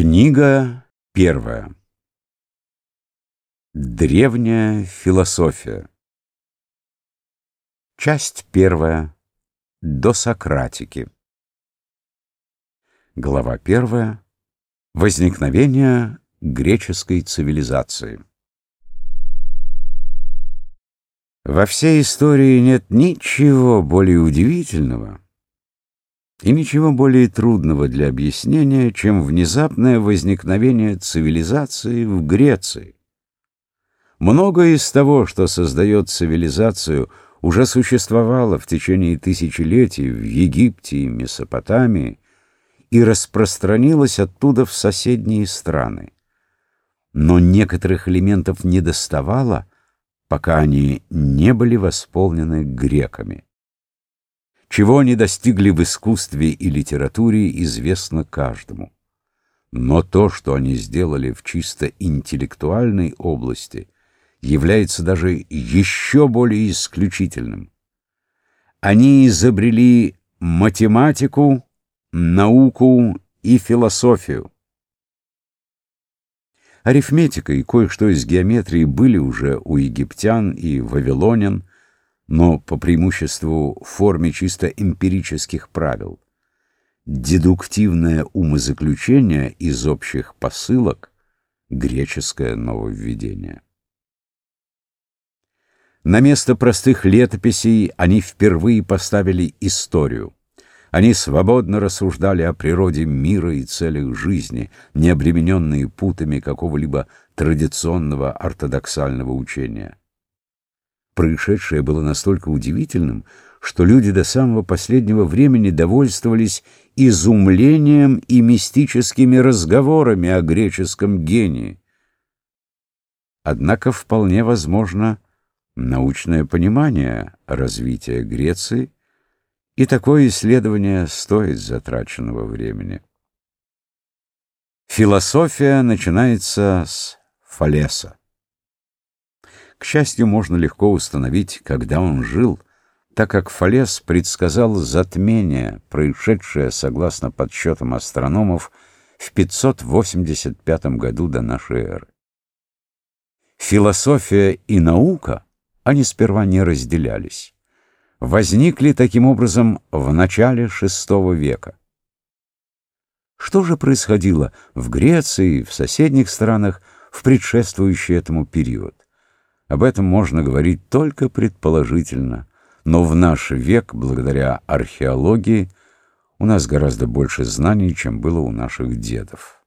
Книга первая. Древняя философия. Часть первая. До Сократики. Глава первая. Возникновение греческой цивилизации. Во всей истории нет ничего более удивительного, и ничего более трудного для объяснения, чем внезапное возникновение цивилизации в Греции. Многое из того, что создает цивилизацию, уже существовало в течение тысячелетий в Египте и Месопотамии и распространилось оттуда в соседние страны. Но некоторых элементов недоставало, пока они не были восполнены греками. Чего они достигли в искусстве и литературе, известно каждому. Но то, что они сделали в чисто интеллектуальной области, является даже еще более исключительным. Они изобрели математику, науку и философию. Арифметика и кое-что из геометрии были уже у египтян и вавилонян, но по преимуществу в форме чисто эмпирических правил. Дедуктивное умозаключение из общих посылок — греческое нововведение. На место простых летописей они впервые поставили историю. Они свободно рассуждали о природе мира и целях жизни, не обремененные путами какого-либо традиционного ортодоксального учения. Происшедшее было настолько удивительным, что люди до самого последнего времени довольствовались изумлением и мистическими разговорами о греческом гении. Однако вполне возможно научное понимание развития Греции, и такое исследование стоит затраченного времени. Философия начинается с Фалеса. К счастью, можно легко установить, когда он жил, так как Фалес предсказал затмение, происшедшее, согласно подсчетам астрономов, в 585 году до нашей эры. Философия и наука, они сперва не разделялись, возникли таким образом в начале VI века. Что же происходило в Греции и в соседних странах в предшествующий этому период? Об этом можно говорить только предположительно, но в наш век, благодаря археологии, у нас гораздо больше знаний, чем было у наших дедов.